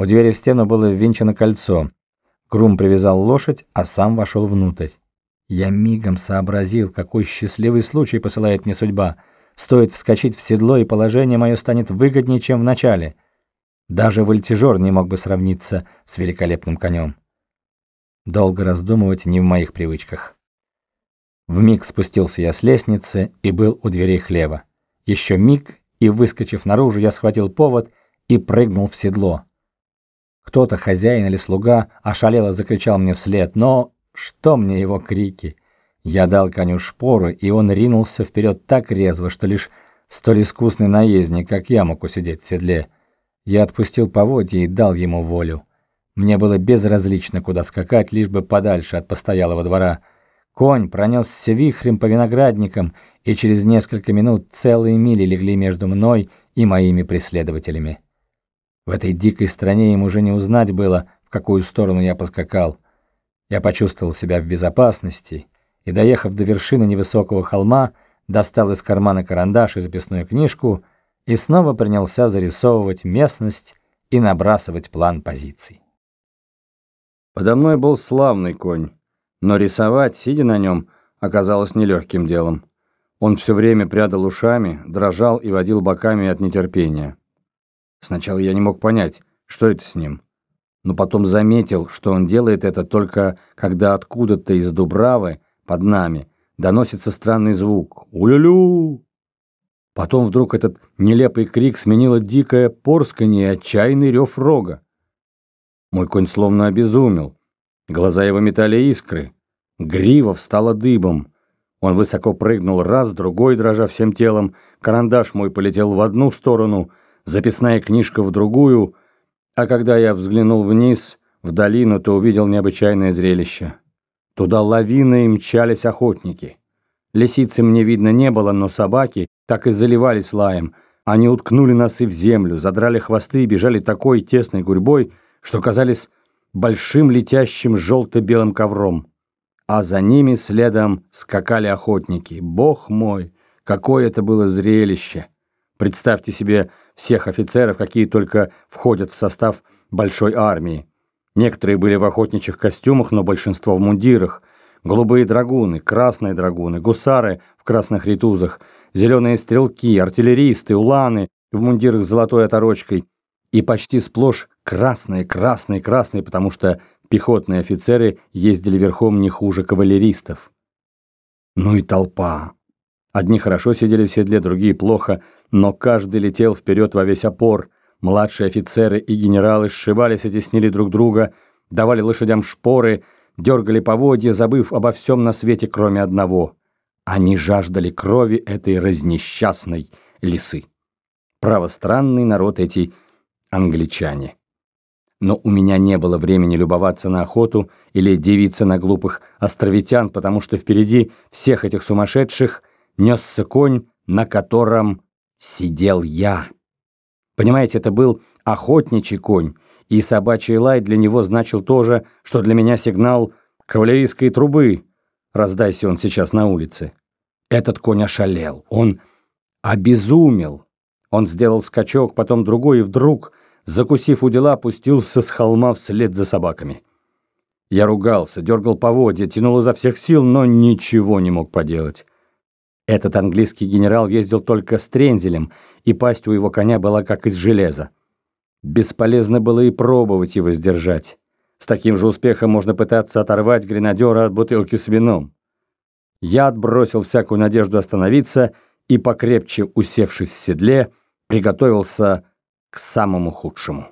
У двери в стену было ввинчено кольцо. Грум привязал лошадь, а сам вошел внутрь. Я мигом сообразил, какой счастливый случай посылает мне судьба. Стоит вскочить в седло, и положение мое станет выгоднее, чем в начале. Даже вольтежер не мог бы сравниться с великолепным конем. Долго раздумывать не в моих привычках. Вмиг спустился я с лестницы и был у дверей хлева. Еще миг, и, выскочив наружу, я схватил повод и прыгнул в седло. Кто-то, хозяин или слуга, ошалело закричал мне вслед, но что мне его крики? Я дал коню шпоры, и он ринулся вперед так резво, что лишь столь искусный наездник, как я, мог усидеть в седле. Я отпустил поводья и дал ему волю. Мне было безразлично, куда скакать, лишь бы подальше от постоялого двора. Конь пронесся вихрем по виноградникам, и через несколько минут целые мили легли между мной и моими преследователями. В этой дикой стране им уже не узнать было, в какую сторону я поскакал. Я почувствовал себя в безопасности и, доехав до вершины невысокого холма, достал из кармана карандаш и записную книжку и снова принялся зарисовывать местность и набрасывать план позиций. Подо мной был славный конь, но рисовать, сидя на нем, оказалось нелегким делом. Он все время прядал ушами, дрожал и водил боками от нетерпения. Сначала я не мог понять, что это с ним. Но потом заметил, что он делает это только когда откуда-то из Дубравы, под нами, доносится странный звук «Улю-лю!». Потом вдруг этот нелепый крик сменило дикое порсканье и отчаянный рев рога. Мой конь словно обезумел. Глаза его метали искры. Грива встала дыбом. Он высоко прыгнул раз, другой, дрожа всем телом. Карандаш мой полетел в одну сторону, записная книжка в другую. А когда я взглянул вниз, в долину, то увидел необычайное зрелище. Туда лавиной мчались охотники. Лисицы мне видно не было, но собаки так и заливались лаем. Они уткнули носы в землю, задрали хвосты и бежали такой тесной гурьбой, что казались большим летящим желто-белым ковром. А за ними следом скакали охотники. Бог мой, какое это было зрелище! Представьте себе всех офицеров, какие только входят в состав большой армии. Некоторые были в охотничьих костюмах, но большинство в мундирах. Голубые драгуны, красные драгуны, гусары в красных ритузах, зеленые стрелки, артиллеристы, уланы в мундирах с золотой оторочкой – и почти сплошь красные, красные, красные, потому что пехотные офицеры ездили верхом не хуже кавалеристов. Ну и толпа. Одни хорошо сидели в седле, другие плохо, но каждый летел вперед во весь опор. Младшие офицеры и генералы сшибались и теснили друг друга, давали лошадям шпоры, дергали поводья, забыв обо всем на свете, кроме одного. Они жаждали крови этой разнесчастной лисы. Право, странный народ эти англичане. Но у меня не было времени любоваться на охоту или дивиться на глупых островитян, потому что впереди всех этих сумасшедших несся конь, на котором сидел я. Понимаете, это был охотничий конь, и собачий лай для него значил то же, что для меня сигнал кавалерийской трубы, раздайся он сейчас на улице. Этот конь ошалел, он обезумел. Он сделал скачок, потом другой, и вдруг закусив у дела, пустился с холма вслед за собаками. Я ругался, дергал поводья, тянул изо всех сил, но ничего не мог поделать. Этот английский генерал ездил только с трензелем, и пасть у его коня была как из железа. Бесполезно было и пробовать его сдержать. С таким же успехом можно пытаться оторвать гренадера от бутылки с вином. Я отбросил всякую надежду остановиться и, покрепче усевшись в седле, приготовился к самому худшему.